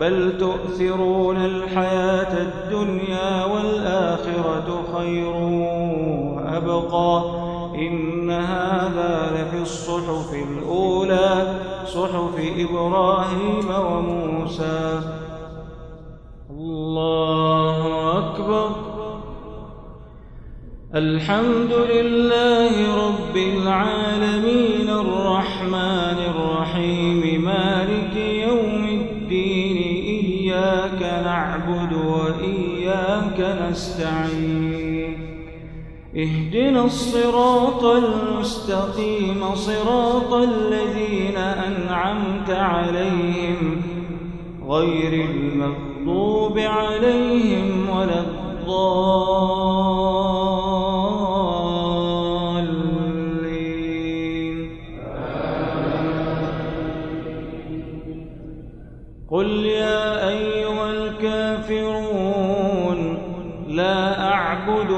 بل تؤثرون الحياة الدنيا والآخرة خير وأبقى. إن هذا لفي الصحف الأولى صحف إبراهيم وموسى. الله أكبر. الحمد لله رب العالمين الرحمن نستعين. اهدنا الصراط المستقيم صراط الذين أنعمت عليهم. غير المغضوب عليهم ولا الضالين. قل يا أيها الكافرون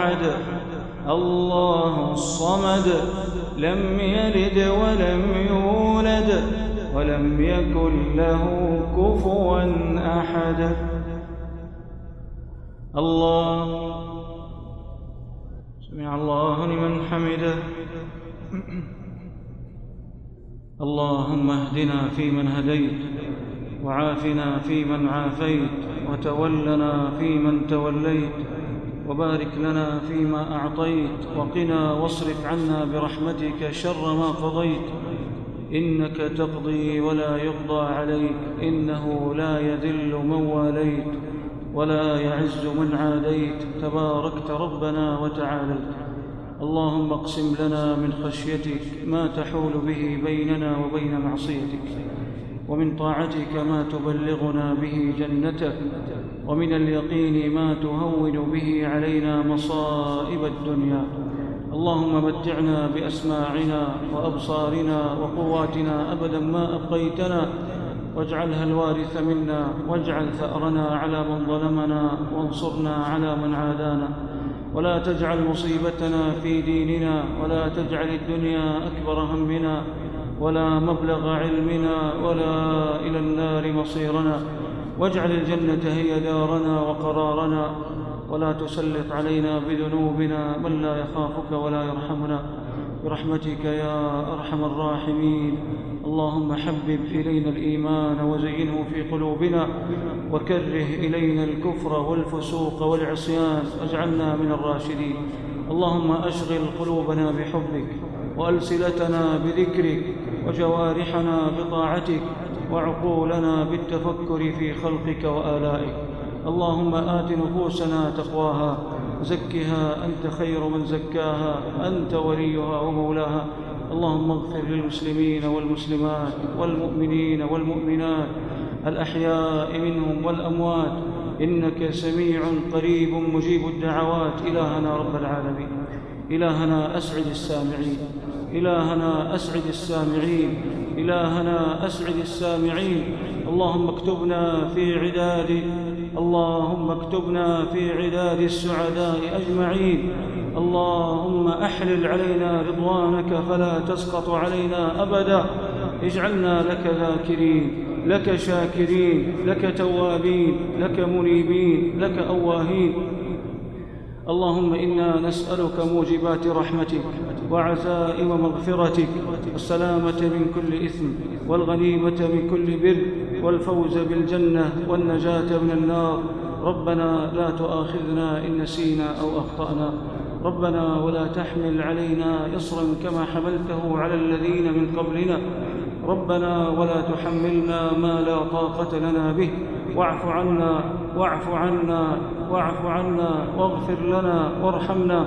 أحد. الله الصمد. لم يلد ولم يولد ولم يكن له كفوا أحد. الله. سمع الله لمن حمده. اللهم اهدنا فيمن هديت وعافنا فيمن عافيت وتولنا فيمن توليت وبارك لنا فيما أعطيت وقنا واصرف عنا برحمتك شر ما قضيت. إنك تقضي ولا يقضى عليك. إنه لا يذل من واليت ولا يعز من عاديت. تباركت ربنا وتعاليت. اللهم اقسم لنا من خشيتك ما تحول به بيننا وبين معصيتك. ومن طاعتك ما تبلغنا به جنتك. ومن اليقين ما تهون به علينا مصائب الدنيا. اللهم متعنا بأسماعنا وأبصارنا وقواتنا أبدا ما أبقيتنا. واجعلها الوارث منا. واجعل ثأرنا على من ظلمنا. وانصرنا على من عادانا. ولا تجعل مصيبتنا في ديننا. ولا تجعل الدنيا أكبر همنا. ولا مبلغ علمنا. ولا إلى النار مصيرنا. واجعل الجنة هي دارنا وقرارنا ولا تسلط علينا بذنوبنا من لا يخافك ولا يرحمنا. برحمتك يا أرحم الراحمين. اللهم حبب إلينا الإيمان وزينه في قلوبنا وكره إلينا الكفر والفسوق والعصيان. واجعلنا من الراشدين. اللهم أشغل قلوبنا بحبك وألسنتنا بذكرك وجوارحنا بطاعتك. وعقولنا بالتفكر في خلقك وآلائك. اللهم آت نفوسنا تقواها زكها أنت خير من زكاها أنت وليها ومولاها. اللهم اغفر للمسلمين والمسلمات والمؤمنين والمؤمنات الأحياء منهم والأموات. إنك سميع قريب مجيب الدعوات. إلهنا رب العالمين. إلهنا أسعد السامعين. إلهنا أسعد السامعين. إلهنا أسعد السامعين. اللهم اكتبنا في عداد اللهم اكتبنا في عداد السعداء أجمعين. اللهم أحلل علينا رضوانك فلا تسقط علينا أبدا. اجعلنا لك ذاكرين لك شاكرين لك توابين لك منيبين لك أواهين. اللهم إنا نسألك موجبات رحمتك. وعزائم مغفرتك والسلامه من كل إثم والغنيمة من كل بر والفوز بالجنة والنجاة من النار. ربنا لا تؤاخذنا إن نسينا أو أخطأنا. ربنا ولا تحمل علينا إصرا كما حملته على الذين من قبلنا. ربنا ولا تحملنا ما لا طاقة لنا به. واعف عنا واعف عنا واعف عنا واغفر لنا وارحمنا.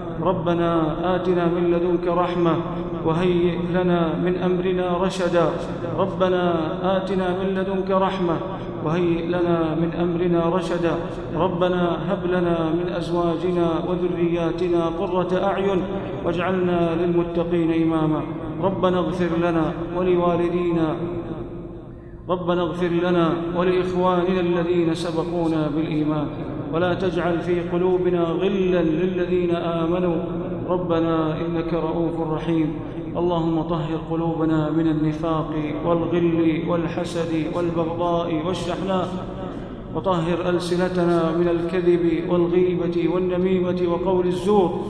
ربنا آتنا من لدنك رحمة وهيئ لنا من أمرنا رشدا. ربنا آتنا من لدنك رحمة وهيئ لنا من أمرنا رشدا. ربنا هب لنا من أزواجنا وذرياتنا قرة أعين واجعلنا للمتقين إماما. ربنا اغفر لنا ولوالدينا. ربنا اغفر لنا ولإخواننا الذين سبقونا بالإيمان. ولا تجعل في قلوبنا غلا للذين آمنوا. ربنا إنك رؤوف رحيم. اللهم طهر قلوبنا من النفاق والغل والحسد والبغضاء والشحناء. وطهر ألسنتنا من الكذب والغيبة والنميمة وقول الزور.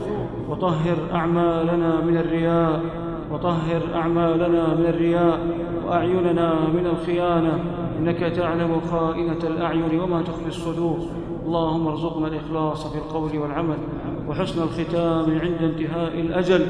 وطهر أعمالنا من الرياء. وطهر أعمالنا من الرياء. وأعيننا من الخيانة. إنك تعلم خائنة الأعين وما تخفي الصدور. اللهم ارزقنا الإخلاص في القول والعمل وحسن الختام عند انتهاء الأجل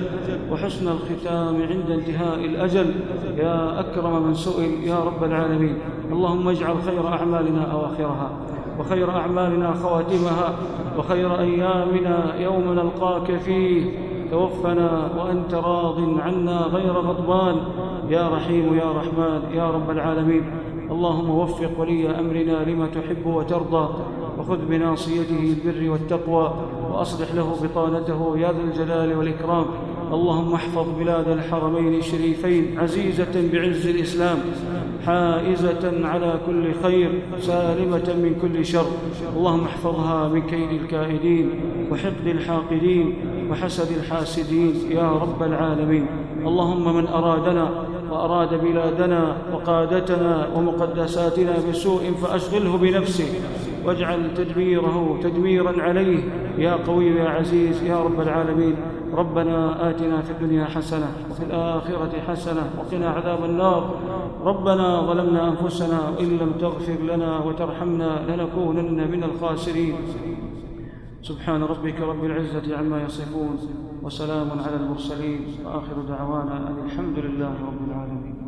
وحسن الختام عند انتهاء الأجل. يا أكرم من سئل يا رب العالمين. اللهم اجعل خير أعمالنا أواخرها وخير أعمالنا خواتمها وخير أيامنا يوم نلقاك فيه. توفنا وأنت راض عنا غير غضبان. يا رحيم يا رحمن يا رب العالمين. اللهم وفق ولي أمرنا لما تحب وترضى. وخذ بناصيته البر والتقوى وأصلح له بطانته يا ذا الجلال والإكرام. اللهم احفظ بلاد الحرمين الشريفين عزيزة بعز الإسلام حائزة على كل خير سالمة من كل شر. اللهم احفظها من كيد الكائدين وحقد الحاقدين وحسد الحاسدين يا رب العالمين. اللهم من أرادنا وأراد بلادنا وقادتنا ومقدساتنا بسوء فأشغله بنفسه. واجعل تدبيره تدميرا عليه. يا قوي يا عزيز يا رب العالمين. ربنا آتنا في الدنيا حسنة وفي الآخرة حسنة وقنا عذاب النار. ربنا ظلمنا أنفسنا وإن لم تغفر لنا وترحمنا لنكونن من الخاسرين. سبحان ربك رب العزة عما يصفون وسلام على المرسلين. وآخر دعوانا أن الحمد لله رب العالمين.